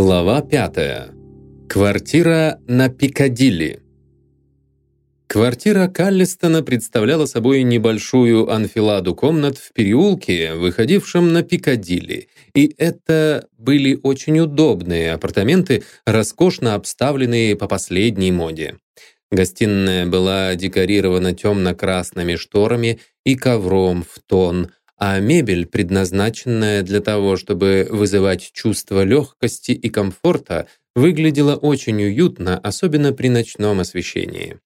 Глава 5. Квартира на Пикадилли. Квартира Каллистона представляла собой небольшую анфиладу комнат в переулке, выходившем на Пикадилли, и это были очень удобные апартаменты, роскошно обставленные по последней моде. Гостиная была декорирована темно-красными шторами и ковром в тон, а мебель, предназначенная для того, чтобы вызывать чувство легкости и комфорта, выглядела очень уютно, особенно при ночном освещении.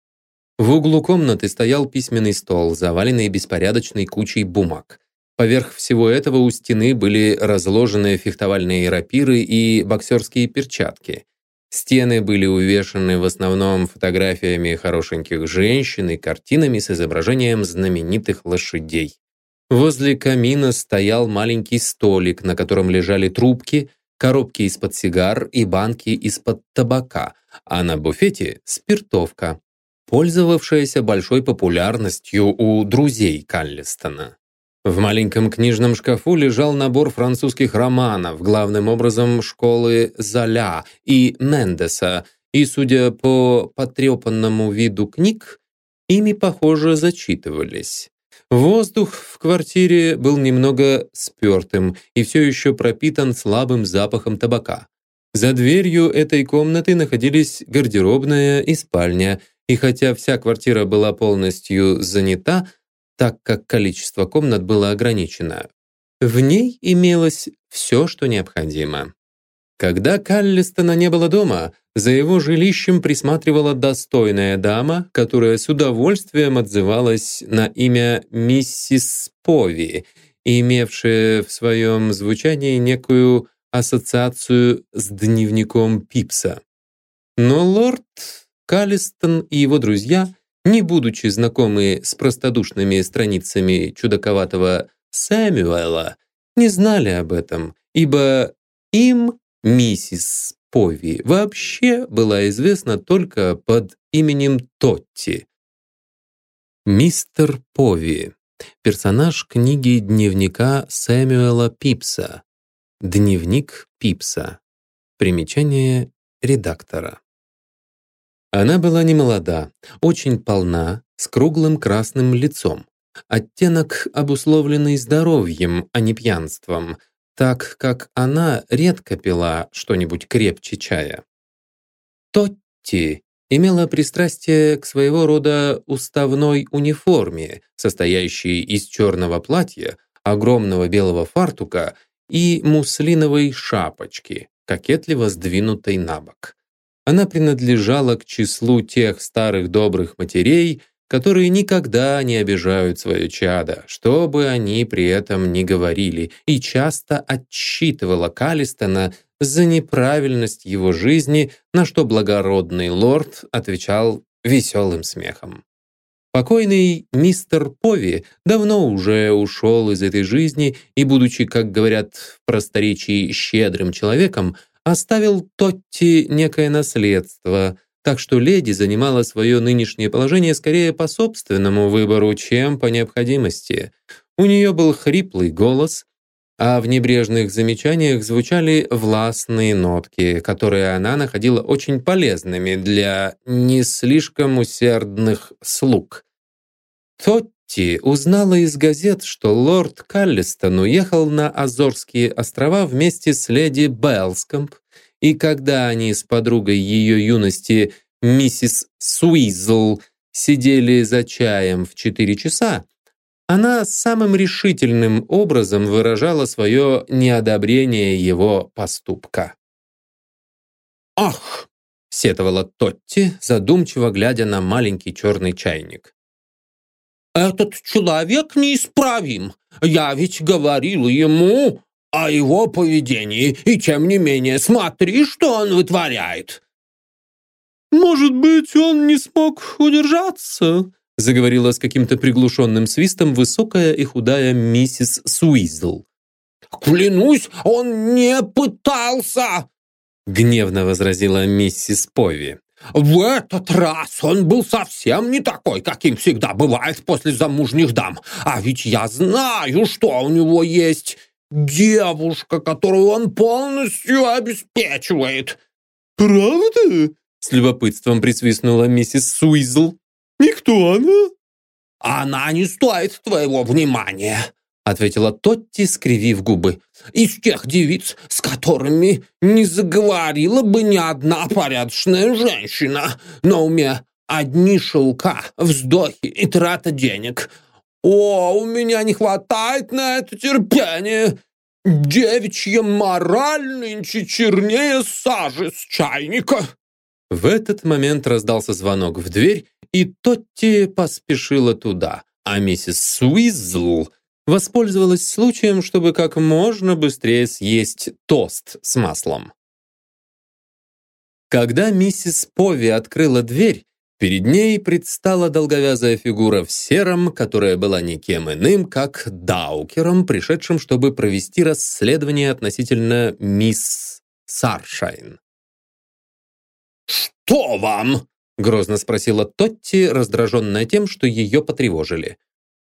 В углу комнаты стоял письменный стол, заваленный беспорядочной кучей бумаг. Поверх всего этого у стены были разложены фехтовальные рапиры и боксерские перчатки. Стены были увешаны в основном фотографиями хорошеньких женщин и картинами с изображением знаменитых лошадей. Возле камина стоял маленький столик, на котором лежали трубки, коробки из-под сигар и банки из-под табака, а на буфете — спиртовка, пользовавшаяся большой популярностью у друзей Каллистона. В маленьком книжном шкафу лежал набор французских романов, главным образом школы Золя и Мендеса, и, судя по потрепанному виду книг, ими, похоже, зачитывались. Воздух в квартире был немного спертым и все еще пропитан слабым запахом табака. За дверью этой комнаты находились гардеробная и спальня, и хотя вся квартира была полностью занята, так как количество комнат было ограничено, в ней имелось все, что необходимо. Когда Каллистона не было дома, за его жилищем присматривала достойная дама, которая с удовольствием отзывалась на имя миссис Пови, имевшая в своем звучании некую ассоциацию с дневником Пипса. Но лорд Каллистон и его друзья, не будучи знакомы с простодушными страницами чудаковатого Сэмюэла, не знали об этом, ибо им миссис Пови вообще была известна только под именем Тотти. Мистер Пови — персонаж книги дневника Сэмюэла Пипса. Дневник Пипса. Примечание редактора. Она была немолода, очень полна, с круглым красным лицом. Оттенок, обусловленный здоровьем, а не пьянством — так как она редко пила что-нибудь крепче чая. Тотти имела пристрастие к своего рода уставной униформе, состоящей из черного платья, огромного белого фартука и муслиновой шапочки, кокетливо сдвинутой на бок. Она принадлежала к числу тех старых добрых матерей, которые никогда не обижают свое чадо, что бы они при этом ни говорили, и часто отчитывала Калистона за неправильность его жизни, на что благородный лорд отвечал веселым смехом. Покойный мистер Пови давно уже ушел из этой жизни и, будучи, как говорят в просторечии, щедрым человеком, оставил Тотти некое наследство – так что леди занимала свое нынешнее положение скорее по собственному выбору, чем по необходимости. У нее был хриплый голос, а в небрежных замечаниях звучали властные нотки, которые она находила очень полезными для не слишком усердных слуг. Тотти узнала из газет, что лорд Каллистон уехал на Азорские острова вместе с леди Белскомп и когда они с подругой ее юности, миссис Суизл, сидели за чаем в четыре часа, она самым решительным образом выражала свое неодобрение его поступка. «Ах!» — сетовала Тотти, задумчиво глядя на маленький черный чайник. «Этот человек неисправим. Я ведь говорил ему, о его поведении, и тем не менее смотри, что он вытворяет». «Может быть, он не смог удержаться?» заговорила с каким-то приглушенным свистом высокая и худая миссис Суизл. «Клянусь, он не пытался!» гневно возразила миссис Пови. «В этот раз он был совсем не такой, каким всегда бывает после замужних дам. А ведь я знаю, что у него есть. Девушка, которую он полностью обеспечивает». «Правда?» — с любопытством присвистнула миссис Суизл. «И кто она?» «Она не стоит твоего внимания», — ответила Тотти, скривив губы. «Из тех девиц, с которыми не заговорила бы ни одна порядочная женщина. На уме одни шелка, вздохи и трата денег. О, у меня не хватает на это терпения. Девичья мораль нынче чернее сажи с чайника». В этот момент раздался звонок в дверь, и Тотти поспешила туда, а миссис Суизл воспользовалась случаем, чтобы как можно быстрее съесть тост с маслом. Когда миссис Пови открыла дверь, перед ней предстала долговязая фигура в сером, которая была никем иным, как Даукером, пришедшим, чтобы провести расследование относительно мисс Саршайн. «Что вам?» — грозно спросила Тотти, раздраженная тем, что ее потревожили.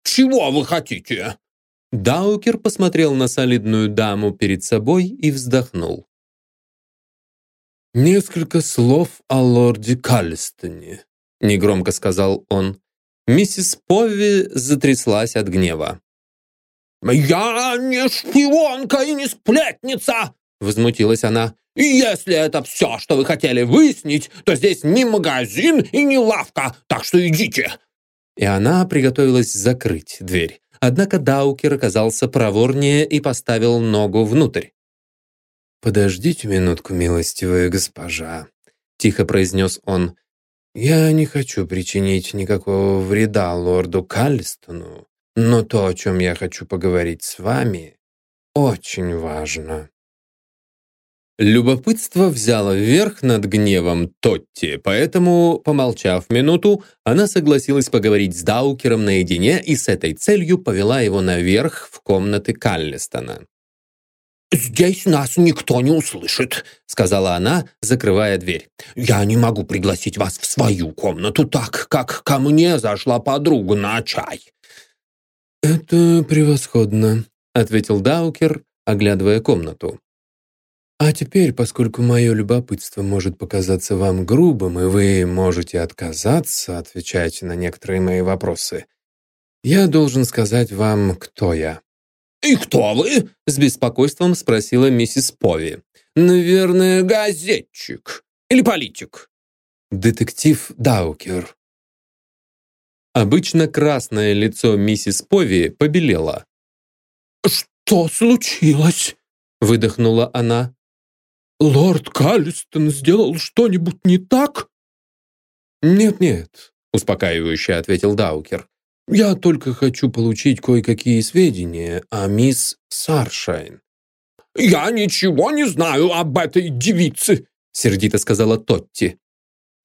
«Чего вы хотите?» Даукер посмотрел на солидную даму перед собой и вздохнул. «Несколько слов о лорде Каллистоне», — негромко сказал он. Миссис Пови затряслась от гнева. «Я не шпионка и не сплетница!» — возмутилась она. Если это все, что вы хотели выяснить, то здесь не магазин и не лавка, так что идите!» И она приготовилась закрыть дверь. Однако Даукер оказался проворнее и поставил ногу внутрь. «Подождите минутку, милостивая госпожа», — тихо произнес он. «Я не хочу причинить никакого вреда лорду Каллистону, но то, о чем я хочу поговорить с вами, очень важно». Любопытство взяло верх над гневом Тотти, поэтому, помолчав минуту, она согласилась поговорить с Даукером наедине и с этой целью повела его наверх в комнаты Каллистона. «Здесь нас никто не услышит», — сказала она, закрывая дверь. «Я не могу пригласить вас в свою комнату так, как ко мне зашла подруга на чай». «Это превосходно», — ответил Даукер, оглядывая комнату. А теперь, поскольку мое любопытство может показаться вам грубым, и вы можете отказаться отвечать на некоторые мои вопросы, я должен сказать вам, кто я». «И кто вы?» — с беспокойством спросила миссис Пови. «Наверное, газетчик или политик?» «Детектив Даукер». Обычно красное лицо миссис Пови побелело. «Что случилось?» — выдохнула она. «Лорд Каллистон сделал что-нибудь не так?» «Нет-нет», — успокаивающе ответил Даукер. «Я только хочу получить кое-какие сведения о мисс Саршайн». «Я ничего не знаю об этой девице», — сердито сказала Тотти.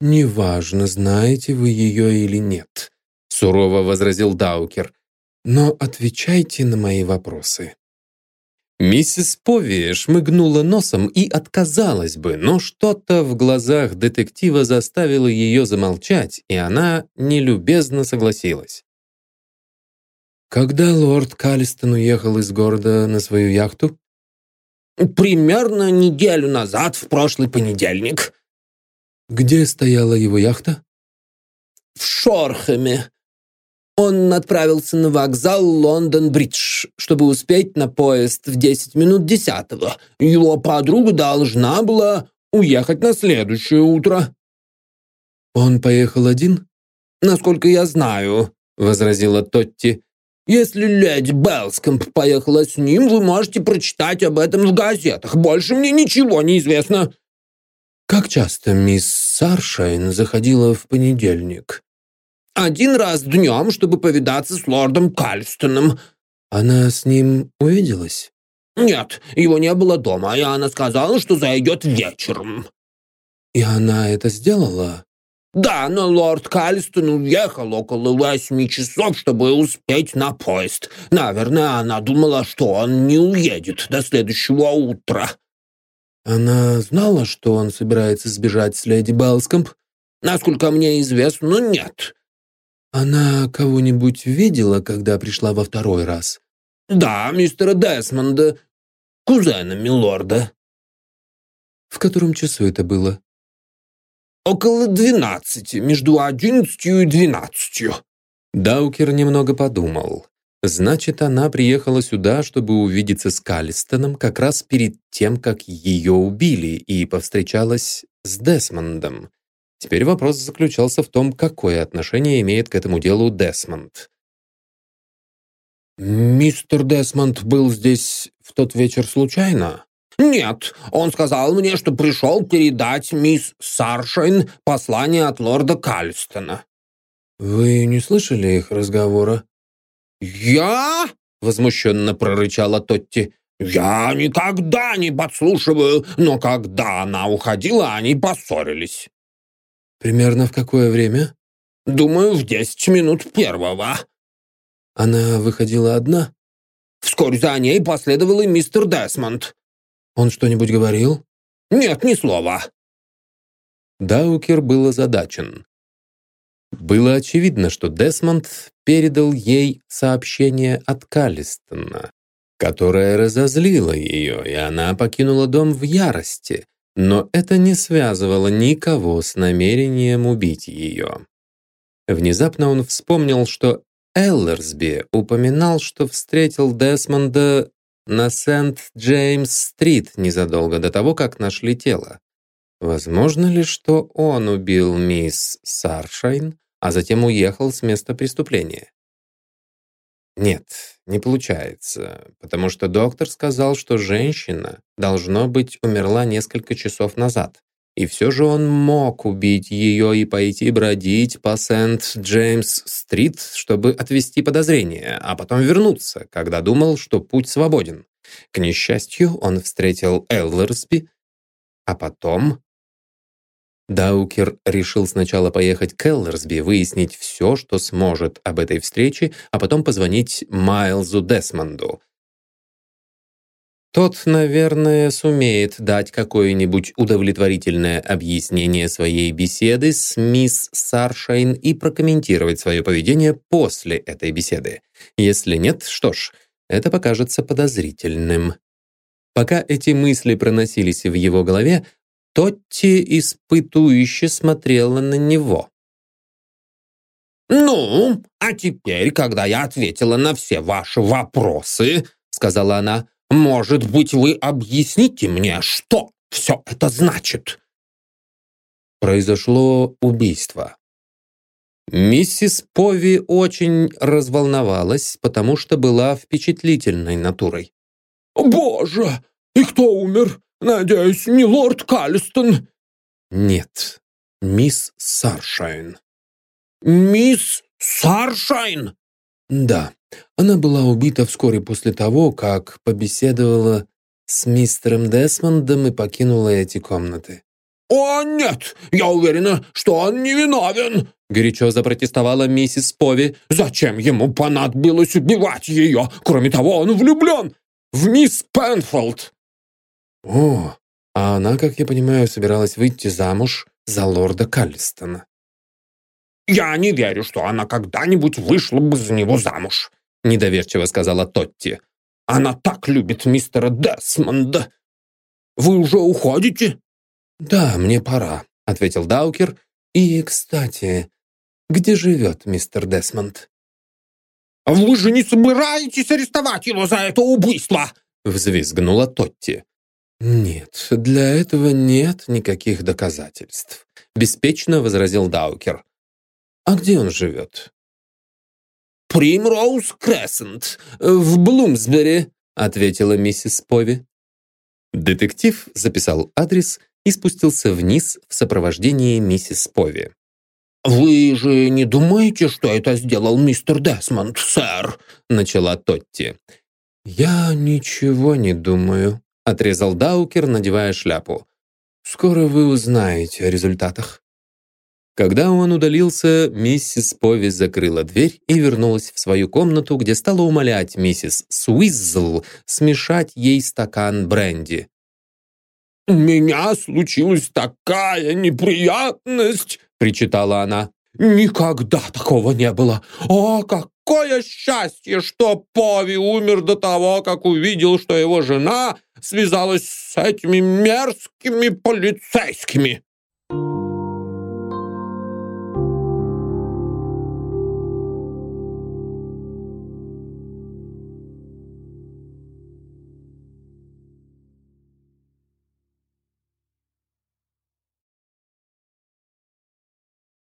«Неважно, знаете вы ее или нет», — сурово возразил Даукер. «Но отвечайте на мои вопросы». Миссис Пови шмыгнула носом и отказалась бы, но что-то в глазах детектива заставило ее замолчать, и она нелюбезно согласилась. «Когда лорд Каллистон уехал из города на свою яхту?» «Примерно неделю назад, в прошлый понедельник». «Где стояла его яхта?» «В Шорхаме», он отправился на вокзал Лондон-Бридж, чтобы успеть на поезд в 10 минут десятого. Его подруга должна была уехать на следующее утро. «Он поехал один?» «Насколько я знаю», — возразила Тотти. «Если леди Белскомп поехала с ним, вы можете прочитать об этом в газетах. Больше мне ничего не известно». «Как часто мисс Саршайн заходила в понедельник?» Один раз днем, чтобы повидаться с лордом Кальстоном». «Она с ним увиделась?» «Нет, его не было дома, и она сказала, что зайдет вечером». «И она это сделала?» «Да, но лорд Калистон уехал около восьми часов, чтобы успеть на поезд. Наверное, она думала, что он не уедет до следующего утра». «Она знала, что он собирается сбежать с леди Белскомп?» «Насколько мне известно, нет. Она кого-нибудь видела, когда пришла во второй раз? Да, мистера Десмонда. кузена милорда». «В котором часу это было?» «Около двенадцати, между одиннадцатью и двенадцатью». Даукер немного подумал. Значит, она приехала сюда, чтобы увидеться с Калистоном как раз перед тем, как ее убили, и повстречалась с Десмондом. Теперь вопрос заключался в том, какое отношение имеет к этому делу Десмонд. «Мистер Десмонд был здесь в тот вечер случайно?» «Нет, он сказал мне, что пришел передать мисс Саршайн послание от лорда Кальстона». «Вы не слышали их разговора?» «Я?» — возмущенно прорычала Тотти. «Я никогда не подслушиваю, но когда она уходила, они поссорились». «Примерно в какое время?» «Думаю, в десять минут первого». «Она выходила одна?» «Вскоре за ней последовал и мистер Десмонд». «Он что-нибудь говорил?» «Нет, ни слова». Даукер был озадачен. Было очевидно, что Десмонд передал ей сообщение от Каллистона, которое разозлило ее, и она покинула дом в ярости, но это не связывало никого с намерением убить ее. Внезапно он вспомнил, что Эллерсби упоминал, что встретил Десмонда на Сент-Джеймс-стрит незадолго до того, как нашли тело. Возможно ли, что он убил мисс Саршайн, а затем уехал с места преступления. Нет, не получается, потому что доктор сказал, что женщина, должно быть, умерла несколько часов назад. И все же он мог убить ее и пойти бродить по Сент-Джеймс-стрит, чтобы отвести подозрения, а потом вернуться, когда думал, что путь свободен. К несчастью, он встретил Элверсби, а потом Даукер решил сначала поехать к Эллерсби, выяснить все, что сможет об этой встрече, а потом позвонить Майлзу Десмонду. Тот, наверное, сумеет дать какое-нибудь удовлетворительное объяснение своей беседы с мисс Саршайн и прокомментировать свое поведение после этой беседы. Если нет, что ж, это покажется подозрительным. Пока эти мысли проносились в его голове, Тотти испытующе смотрела на него. «Ну, а теперь, когда я ответила на все ваши вопросы, — сказала она, — может быть, вы объясните мне, что все это значит?» Произошло убийство. Миссис Пови очень разволновалась, потому что была впечатлительной натурой. «Боже, и кто умер? Надеюсь, не лорд Калистон?» «Нет, мисс Саршайн». «Мисс Саршайн?» «Да, она была убита вскоре после того, как побеседовала с мистером Десмондом и покинула эти комнаты». «О, нет! Я уверена, что он не виновен!» Горячо запротестовала миссис Пови. «Зачем ему понадобилось убивать ее? Кроме того, он влюблен в мисс Пенфолд!» О, а она, как я понимаю, собиралась выйти замуж за лорда Каллистона. «Я не верю, что она когда-нибудь вышла бы за него замуж», недоверчиво сказала Тотти. «Она так любит мистера Десмонда. Вы уже уходите?» «Да, мне пора», — ответил Даукер. «И, кстати, где живет мистер Десмонд?» «Вы же не собираетесь арестовать его за это убийство?» взвизгнула Тотти. «Нет, для этого нет никаких доказательств», — беспечно возразил Даукер. «А где он живет?» «Примроуз Крессент, в Блумсбери», — ответила миссис Пови. Детектив записал адрес и спустился вниз в сопровождении миссис Пови. «Вы же не думаете, что это сделал мистер Десмонд, сэр?» — начала Тотти. «Я ничего не думаю», — отрезал Даукер, надевая шляпу. «Скоро вы узнаете о результатах». Когда он удалился, миссис Пови закрыла дверь и вернулась в свою комнату, где стала умолять миссис Суизл смешать ей стакан бренди. «У меня случилась такая неприятность!» — причитала она. «Никогда такого не было! О, какое счастье, что Пови умер до того, как увидел, что его жена связалась с этими мерзкими полицейскими.